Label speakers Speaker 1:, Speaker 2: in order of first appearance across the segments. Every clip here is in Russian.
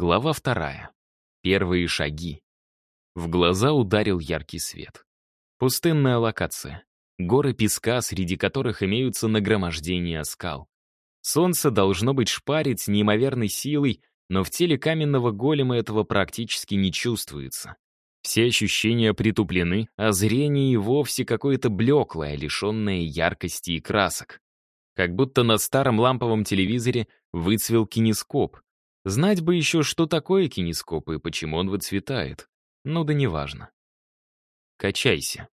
Speaker 1: Глава вторая. Первые шаги. В глаза ударил яркий свет. Пустынная локация. Горы песка, среди которых имеются нагромождения скал. Солнце должно быть шпарить с неимоверной силой, но в теле каменного голема этого практически не чувствуется. Все ощущения притуплены, а зрение и вовсе какое-то блеклое, лишенное яркости и красок. Как будто на старом ламповом телевизоре выцвел кинескоп. Знать бы еще, что такое кинескоп и почему он выцветает. Ну да неважно. «Качайся»,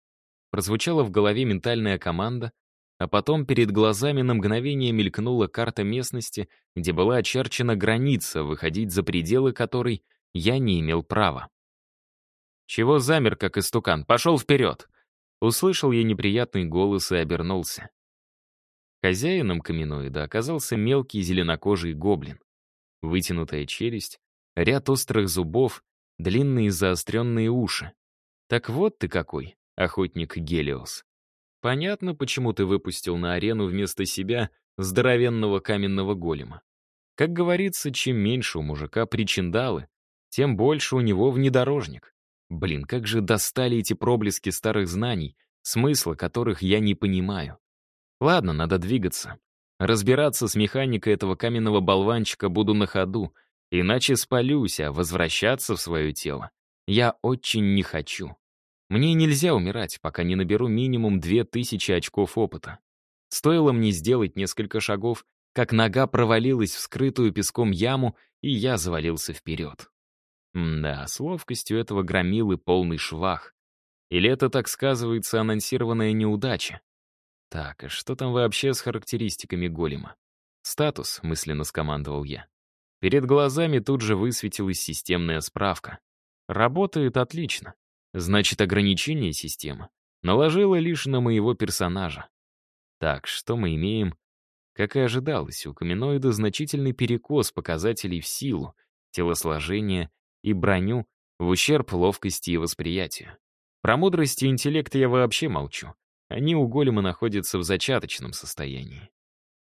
Speaker 1: Прозвучала в голове ментальная команда, а потом перед глазами на мгновение мелькнула карта местности, где была очерчена граница, выходить за пределы которой я не имел права. «Чего замер, как истукан? Пошел вперед!» Услышал я неприятный голос и обернулся. Хозяином каминоида оказался мелкий зеленокожий гоблин. Вытянутая челюсть, ряд острых зубов, длинные заостренные уши. Так вот ты какой, охотник Гелиос. Понятно, почему ты выпустил на арену вместо себя здоровенного каменного голема. Как говорится, чем меньше у мужика причиндалы, тем больше у него внедорожник. Блин, как же достали эти проблески старых знаний, смысла которых я не понимаю. Ладно, надо двигаться. Разбираться с механикой этого каменного болванчика буду на ходу, иначе спалюсь, а возвращаться в свое тело я очень не хочу. Мне нельзя умирать, пока не наберу минимум 2000 очков опыта. Стоило мне сделать несколько шагов, как нога провалилась в скрытую песком яму, и я завалился вперед. да, с ловкостью этого громилы полный швах. Или это так сказывается анонсированная неудача? Так, а что там вообще с характеристиками голема? «Статус», — мысленно скомандовал я. Перед глазами тут же высветилась системная справка. Работает отлично. Значит, ограничение системы наложила лишь на моего персонажа. Так, что мы имеем? Как и ожидалось, у каминоида значительный перекос показателей в силу, телосложение и броню в ущерб ловкости и восприятию. Про мудрость и интеллект я вообще молчу. Они у голема находятся в зачаточном состоянии.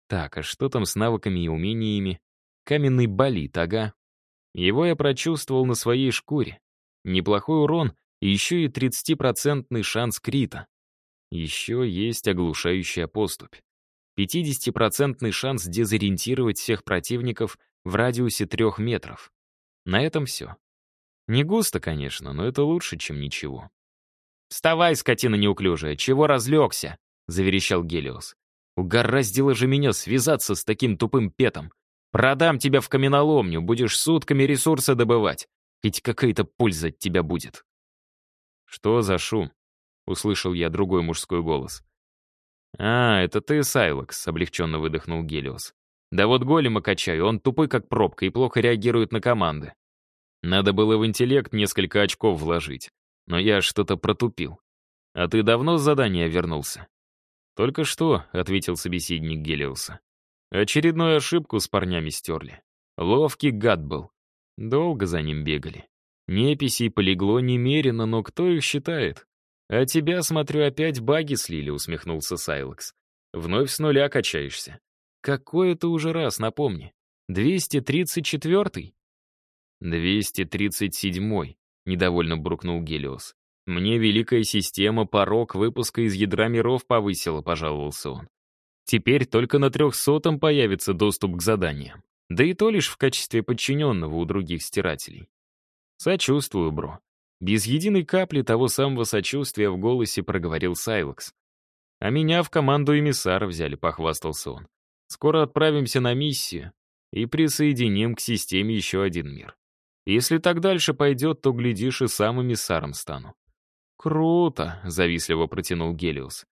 Speaker 1: Так, а что там с навыками и умениями? Каменный болит, ага. Его я прочувствовал на своей шкуре. Неплохой урон и еще и 30% шанс крита. Еще есть оглушающая поступь. 50% шанс дезориентировать всех противников в радиусе трех метров. На этом все. Не густо, конечно, но это лучше, чем ничего. «Вставай, скотина неуклюжая, чего разлегся?» — заверещал Гелиос. «Угораздило же меня связаться с таким тупым петом. Продам тебя в каменоломню, будешь сутками ресурсы добывать. Ведь какая-то польза от тебя будет». «Что за шум?» — услышал я другой мужской голос. «А, это ты, Сайлокс», — облегченно выдохнул Гелиос. «Да вот голема качаю, он тупой как пробка и плохо реагирует на команды. Надо было в интеллект несколько очков вложить, но я что-то протупил. А ты давно с задания вернулся?» «Только что», — ответил собеседник Гелиоса. «Очередную ошибку с парнями стерли. Ловкий гад был. Долго за ним бегали. Неписей полегло немерено, но кто их считает? А тебя, смотрю, опять баги слили, усмехнулся Сайлекс. Вновь с нуля качаешься. Какой это уже раз, напомни. 234-й? 237-й, недовольно буркнул Гелиос. Мне великая система порог выпуска из ядра миров повысила, пожаловался он. Теперь только на трехсотом появится доступ к заданиям. Да и то лишь в качестве подчиненного у других стирателей. «Сочувствую, бро». Без единой капли того самого сочувствия в голосе проговорил Сайлекс. «А меня в команду эмиссара взяли», — похвастался он. «Скоро отправимся на миссию и присоединим к системе еще один мир. Если так дальше пойдет, то, глядишь, и сам эмиссаром стану». «Круто», — завистливо протянул Гелиос.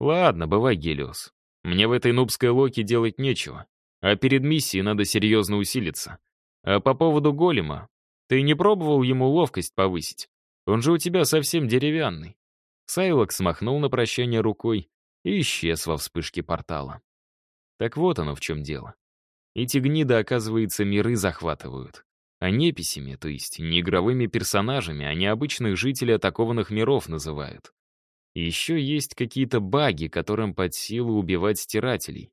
Speaker 1: «Ладно, бывай, Гелиос. Мне в этой нубской локе делать нечего, а перед миссией надо серьезно усилиться. А по поводу голема, ты не пробовал ему ловкость повысить? Он же у тебя совсем деревянный». Сайлок смахнул на прощание рукой и исчез во вспышке портала. Так вот оно в чем дело. Эти гниды, оказывается, миры захватывают. А неписями, то есть не игровыми персонажами, а необычных жителей атакованных миров называют. Еще есть какие-то баги, которым под силу убивать стирателей.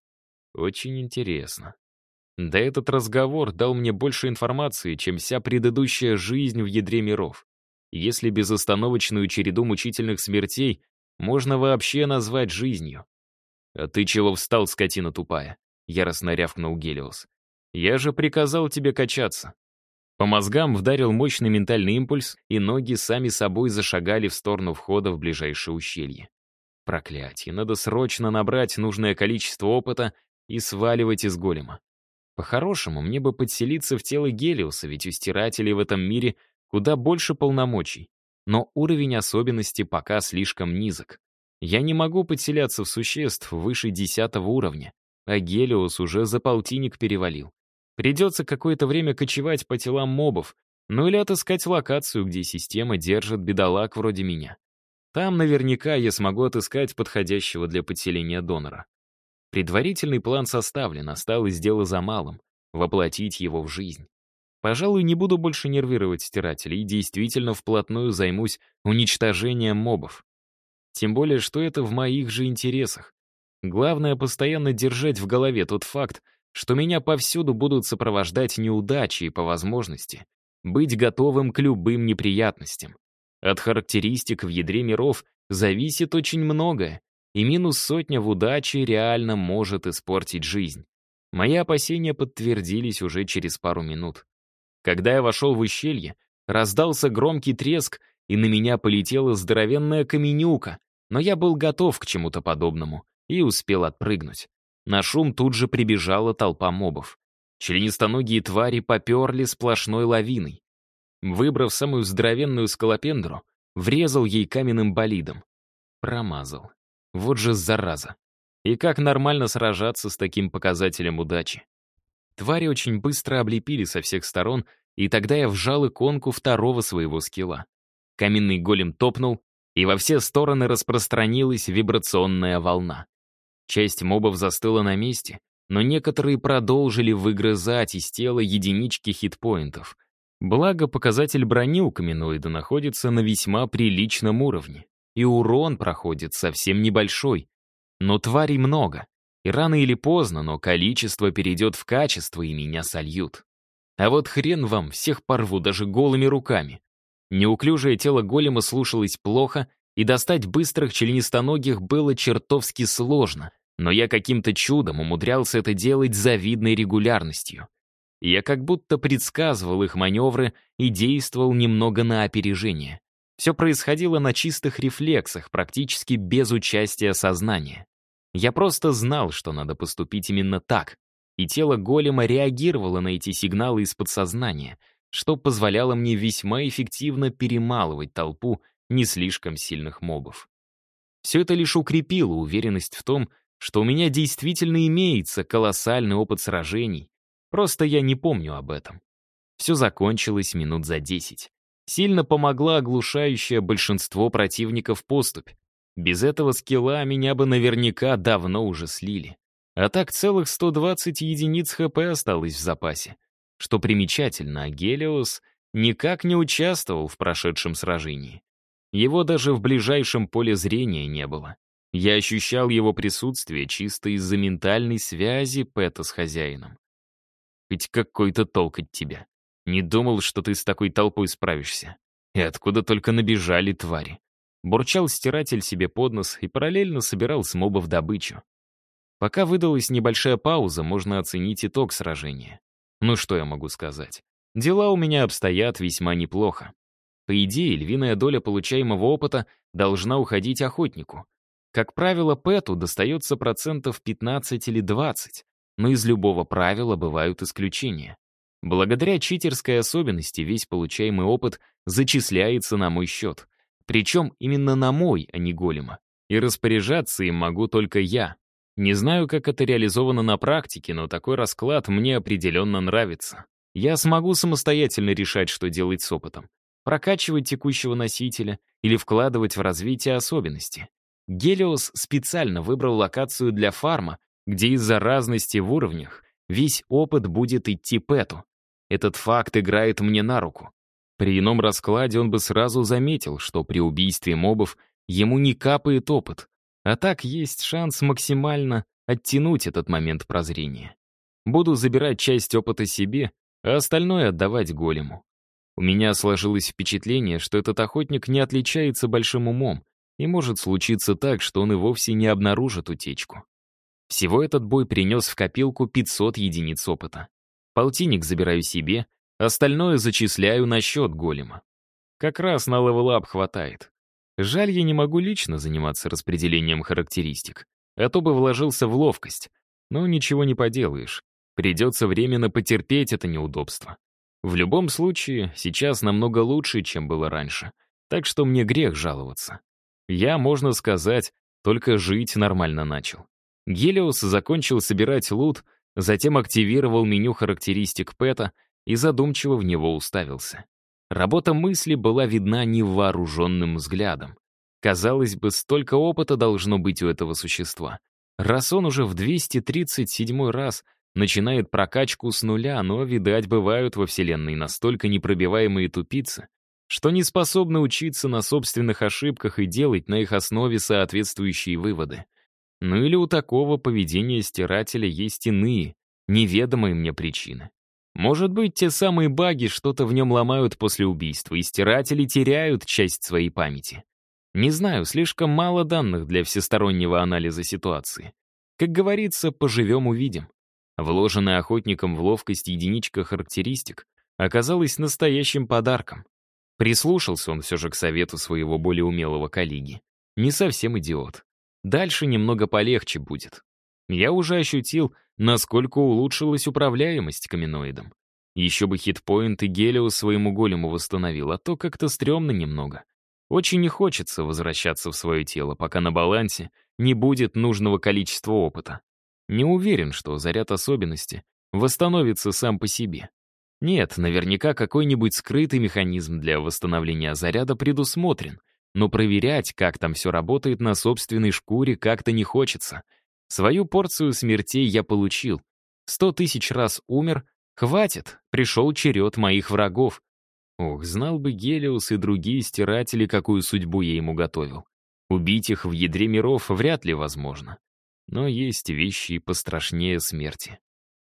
Speaker 1: Очень интересно. Да этот разговор дал мне больше информации, чем вся предыдущая жизнь в ядре миров. Если безостановочную череду мучительных смертей можно вообще назвать жизнью. «А ты чего встал, скотина тупая?» — яростно рявкнул Гелиос. «Я же приказал тебе качаться». По мозгам вдарил мощный ментальный импульс, и ноги сами собой зашагали в сторону входа в ближайшее ущелье. Проклятие, надо срочно набрать нужное количество опыта и сваливать из голема. По-хорошему, мне бы подселиться в тело Гелиуса, ведь у стирателей в этом мире куда больше полномочий. Но уровень особенности пока слишком низок. Я не могу подселяться в существ выше десятого уровня, а Гелиус уже за полтинник перевалил. Придется какое-то время кочевать по телам мобов, ну или отыскать локацию, где система держит бедолаг вроде меня. Там наверняка я смогу отыскать подходящего для подселения донора. Предварительный план составлен, осталось дело за малым — воплотить его в жизнь. Пожалуй, не буду больше нервировать стирателей и действительно вплотную займусь уничтожением мобов. Тем более, что это в моих же интересах. Главное — постоянно держать в голове тот факт, что меня повсюду будут сопровождать неудачи и, по возможности, быть готовым к любым неприятностям. От характеристик в ядре миров зависит очень многое, и минус сотня в удаче реально может испортить жизнь. Мои опасения подтвердились уже через пару минут. Когда я вошел в ущелье, раздался громкий треск, и на меня полетела здоровенная каменюка, но я был готов к чему-то подобному и успел отпрыгнуть. На шум тут же прибежала толпа мобов. Членистоногие твари поперли сплошной лавиной. Выбрав самую здоровенную скалопендру, врезал ей каменным болидом. Промазал. Вот же зараза. И как нормально сражаться с таким показателем удачи? Твари очень быстро облепили со всех сторон, и тогда я вжал иконку второго своего скилла. Каменный голем топнул, и во все стороны распространилась вибрационная волна. Часть мобов застыла на месте, но некоторые продолжили выгрызать из тела единички хитпоинтов. Благо, показатель брони у каменоида находится на весьма приличном уровне и урон проходит совсем небольшой. Но тварей много, и рано или поздно, но количество перейдет в качество, и меня сольют. А вот хрен вам, всех порву даже голыми руками. Неуклюжее тело голема слушалось плохо, и достать быстрых членистоногих было чертовски сложно, но я каким-то чудом умудрялся это делать с завидной регулярностью. Я как будто предсказывал их маневры и действовал немного на опережение. Все происходило на чистых рефлексах, практически без участия сознания. Я просто знал, что надо поступить именно так, и тело голема реагировало на эти сигналы из подсознания, что позволяло мне весьма эффективно перемалывать толпу не слишком сильных мобов. Все это лишь укрепило уверенность в том, что у меня действительно имеется колоссальный опыт сражений, просто я не помню об этом. Все закончилось минут за десять сильно помогла оглушающая большинство противников поступь. Без этого скилла меня бы наверняка давно уже слили. А так целых 120 единиц ХП осталось в запасе. Что примечательно, Гелиос никак не участвовал в прошедшем сражении. Его даже в ближайшем поле зрения не было. Я ощущал его присутствие чисто из-за ментальной связи Пэта с хозяином. Ведь какой-то толк от тебя. Не думал, что ты с такой толпой справишься. И откуда только набежали твари. Бурчал стиратель себе под нос и параллельно собирал с мобов добычу. Пока выдалась небольшая пауза, можно оценить итог сражения. Ну что я могу сказать? Дела у меня обстоят весьма неплохо. По идее, львиная доля получаемого опыта должна уходить охотнику. Как правило, Пэту достается процентов 15 или 20, но из любого правила бывают исключения. Благодаря читерской особенности весь получаемый опыт зачисляется на мой счет. Причем именно на мой, а не голема. И распоряжаться им могу только я. Не знаю, как это реализовано на практике, но такой расклад мне определенно нравится. Я смогу самостоятельно решать, что делать с опытом. Прокачивать текущего носителя или вкладывать в развитие особенности. Гелиос специально выбрал локацию для фарма, где из-за разности в уровнях весь опыт будет идти Пэту. Этот факт играет мне на руку. При ином раскладе он бы сразу заметил, что при убийстве мобов ему не капает опыт, а так есть шанс максимально оттянуть этот момент прозрения. буду забирать часть опыта себе, а остальное отдавать голему. У меня сложилось впечатление, что этот охотник не отличается большим умом, и может случиться так, что он и вовсе не обнаружит утечку. Всего этот бой принес в копилку 500 единиц опыта. Полтинник забираю себе, остальное зачисляю на счет голема. Как раз на level up хватает. Жаль, я не могу лично заниматься распределением характеристик, а то бы вложился в ловкость. Но ничего не поделаешь. Придется временно потерпеть это неудобство. В любом случае, сейчас намного лучше, чем было раньше. Так что мне грех жаловаться. Я, можно сказать, только жить нормально начал. Гелиос закончил собирать лут, затем активировал меню характеристик Пэта и задумчиво в него уставился. Работа мысли была видна невооруженным взглядом. Казалось бы, столько опыта должно быть у этого существа. Раз он уже в 237 раз начинает прокачку с нуля, но, видать, бывают во Вселенной настолько непробиваемые тупицы, что не способны учиться на собственных ошибках и делать на их основе соответствующие выводы. Ну или у такого поведения стирателя есть иные, неведомые мне причины. Может быть, те самые баги что-то в нем ломают после убийства, и стиратели теряют часть своей памяти. Не знаю, слишком мало данных для всестороннего анализа ситуации. Как говорится, поживем-увидим. Вложенная охотником в ловкость единичка характеристик оказалась настоящим подарком. Прислушался он все же к совету своего более умелого коллеги. Не совсем идиот. Дальше немного полегче будет. Я уже ощутил, насколько улучшилась управляемость каминоидом. Еще бы хитпоинт и Гелиус своему голему восстановил, а то как-то стрёмно немного. Очень не хочется возвращаться в свое тело, пока на балансе не будет нужного количества опыта. Не уверен, что заряд особенности восстановится сам по себе. Нет, наверняка какой-нибудь скрытый механизм для восстановления заряда предусмотрен, но проверять, как там все работает на собственной шкуре, как-то не хочется. Свою порцию смертей я получил. Сто тысяч раз умер, хватит, пришел черед моих врагов. Ох, знал бы Гелиус и другие стиратели, какую судьбу я ему готовил. Убить их в ядре миров вряд ли возможно. Но есть вещи пострашнее смерти.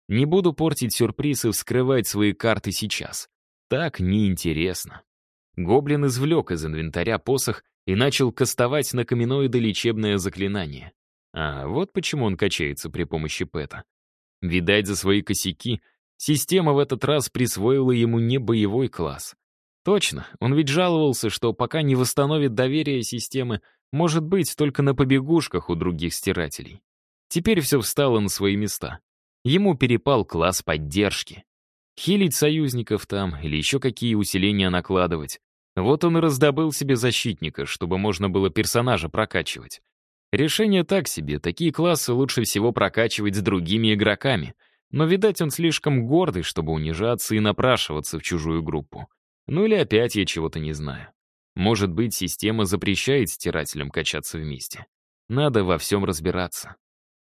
Speaker 1: Не буду портить сюрприз и вскрывать свои карты сейчас. Так неинтересно. Гоблин извлек из инвентаря посох и начал кастовать на каменоида лечебное заклинание. А вот почему он качается при помощи Пэта. Видать, за свои косяки система в этот раз присвоила ему не боевой класс. Точно, он ведь жаловался, что пока не восстановит доверие системы, может быть только на побегушках у других стирателей. Теперь все встало на свои места. Ему перепал класс поддержки. Хилить союзников там или еще какие усиления накладывать. Вот он и раздобыл себе защитника, чтобы можно было персонажа прокачивать. Решение так себе, такие классы лучше всего прокачивать с другими игроками. Но, видать, он слишком гордый, чтобы унижаться и напрашиваться в чужую группу. Ну или опять я чего-то не знаю. Может быть, система запрещает стирателям качаться вместе. Надо во всем разбираться.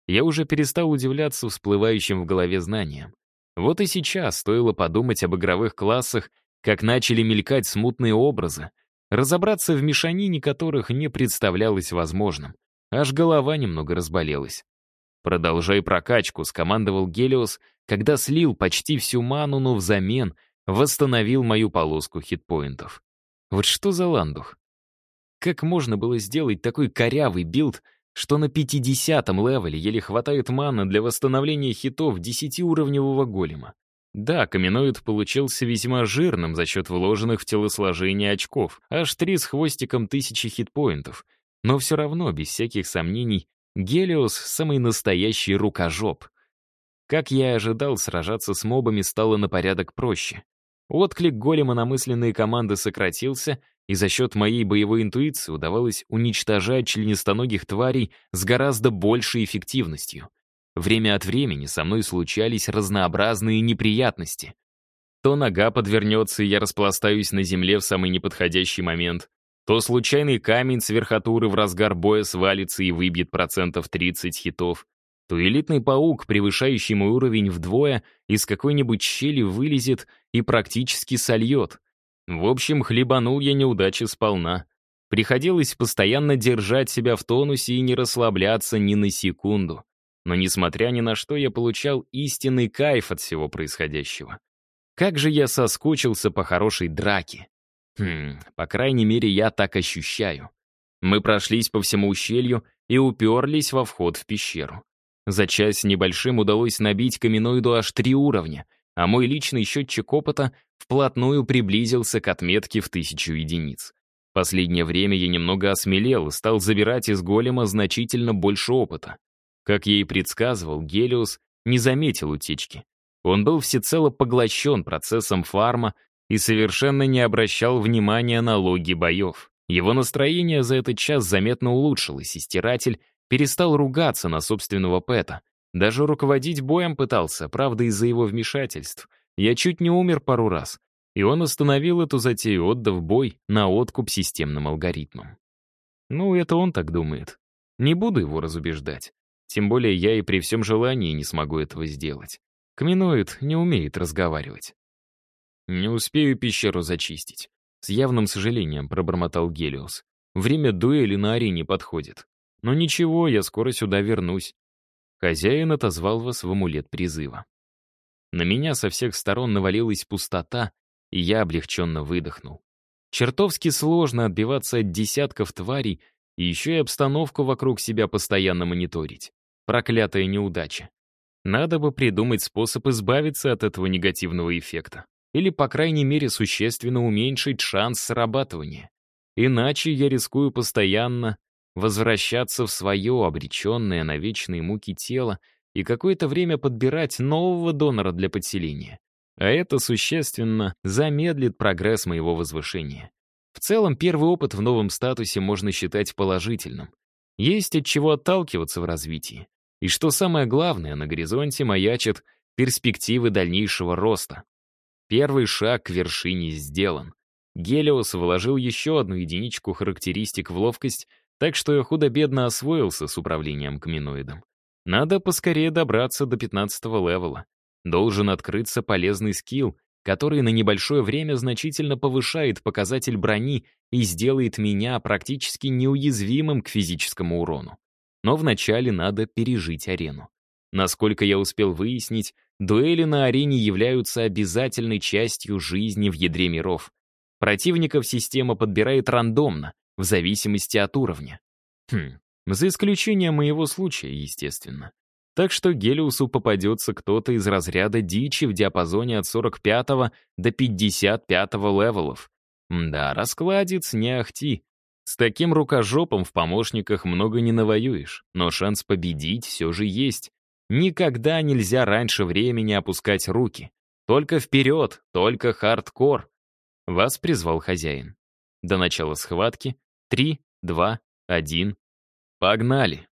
Speaker 1: Я уже перестал удивляться всплывающим в голове знаниям. Вот и сейчас стоило подумать об игровых классах, как начали мелькать смутные образы, разобраться в мешанине которых не представлялось возможным. Аж голова немного разболелась. «Продолжай прокачку», — скомандовал Гелиос, когда слил почти всю ману, но взамен восстановил мою полоску хитпоинтов. Вот что за ландух? Как можно было сделать такой корявый build, что на 50-м левеле еле хватает маны для восстановления хитов 10-уровневого голема. Да, каменоид получился весьма жирным за счет вложенных в телосложение очков, аж три с хвостиком тысячи хитпоинтов, но все равно, без всяких сомнений, Гелиос — самый настоящий рукожоп. Как я и ожидал, сражаться с мобами стало на порядок проще. Отклик голема на мысленные команды сократился, и за счет моей боевой интуиции удавалось уничтожать членистоногих тварей с гораздо большей эффективностью. Время от времени со мной случались разнообразные неприятности. То нога подвернется, и я распластаюсь на земле в самый неподходящий момент, то случайный камень с верхотуры в разгар боя свалится и выбьет процентов 30 хитов, то элитный паук, превышающий мой уровень вдвое, из какой-нибудь щели вылезет и практически сольет. В общем, хлебанул я неудачи сполна. Приходилось постоянно держать себя в тонусе и не расслабляться ни на секунду. Но несмотря ни на что, я получал истинный кайф от всего происходящего. Как же я соскучился по хорошей драке. Хм, по крайней мере, я так ощущаю. Мы прошлись по всему ущелью и уперлись во вход в пещеру. За час небольшим удалось набить каменоиду аж три уровня, а мой личный счетчик опыта вплотную приблизился к отметке в тысячу единиц. Последнее время я немного осмелел и стал забирать из голема значительно больше опыта. Как я и предсказывал, Гелиос не заметил утечки. Он был всецело поглощен процессом фарма и совершенно не обращал внимания на логи боев. Его настроение за этот час заметно улучшилось, и стиратель перестал ругаться на собственного Пэта. Даже руководить боем пытался, правда, из-за его вмешательств. Я чуть не умер пару раз, и он остановил эту затею, отдав бой на откуп системным алгоритмам. Ну, это он так думает. Не буду его разубеждать. Тем более я и при всем желании не смогу этого сделать. Каминоид не умеет разговаривать. «Не успею пещеру зачистить», — с явным сожалением пробормотал Гелиос. «Время дуэли на арене подходит. Но ничего, я скоро сюда вернусь». Хозяин отозвал вас в амулет призыва. На меня со всех сторон навалилась пустота, и я облегченно выдохнул. Чертовски сложно отбиваться от десятков тварей и еще и обстановку вокруг себя постоянно мониторить. Проклятая неудача. Надо бы придумать способ избавиться от этого негативного эффекта или, по крайней мере, существенно уменьшить шанс срабатывания. Иначе я рискую постоянно возвращаться в свое обреченное на вечные муки тело и какое-то время подбирать нового донора для подселения. А это существенно замедлит прогресс моего возвышения. В целом, первый опыт в новом статусе можно считать положительным. Есть от чего отталкиваться в развитии. И что самое главное, на горизонте маячат перспективы дальнейшего роста. Первый шаг к вершине сделан. Гелиос вложил еще одну единичку характеристик в ловкость, так что я худо-бедно освоился с управлением каминоидом. Надо поскорее добраться до 15 левела. Должен открыться полезный скилл, который на небольшое время значительно повышает показатель брони и сделает меня практически неуязвимым к физическому урону. Но вначале надо пережить арену. Насколько я успел выяснить, дуэли на арене являются обязательной частью жизни в ядре миров. Противников система подбирает рандомно, в зависимости от уровня. Хм, за исключением моего случая, естественно. Так что Гелиосу попадется кто-то из разряда дичи в диапазоне от 45 до 55 левелов. Да, раскладец не ахти. С таким рукожопом в помощниках много не навоюешь, но шанс победить все же есть. Никогда нельзя раньше времени опускать руки. Только вперед, только хардкор. Вас призвал хозяин. До начала схватки. Три, два, один. Погнали.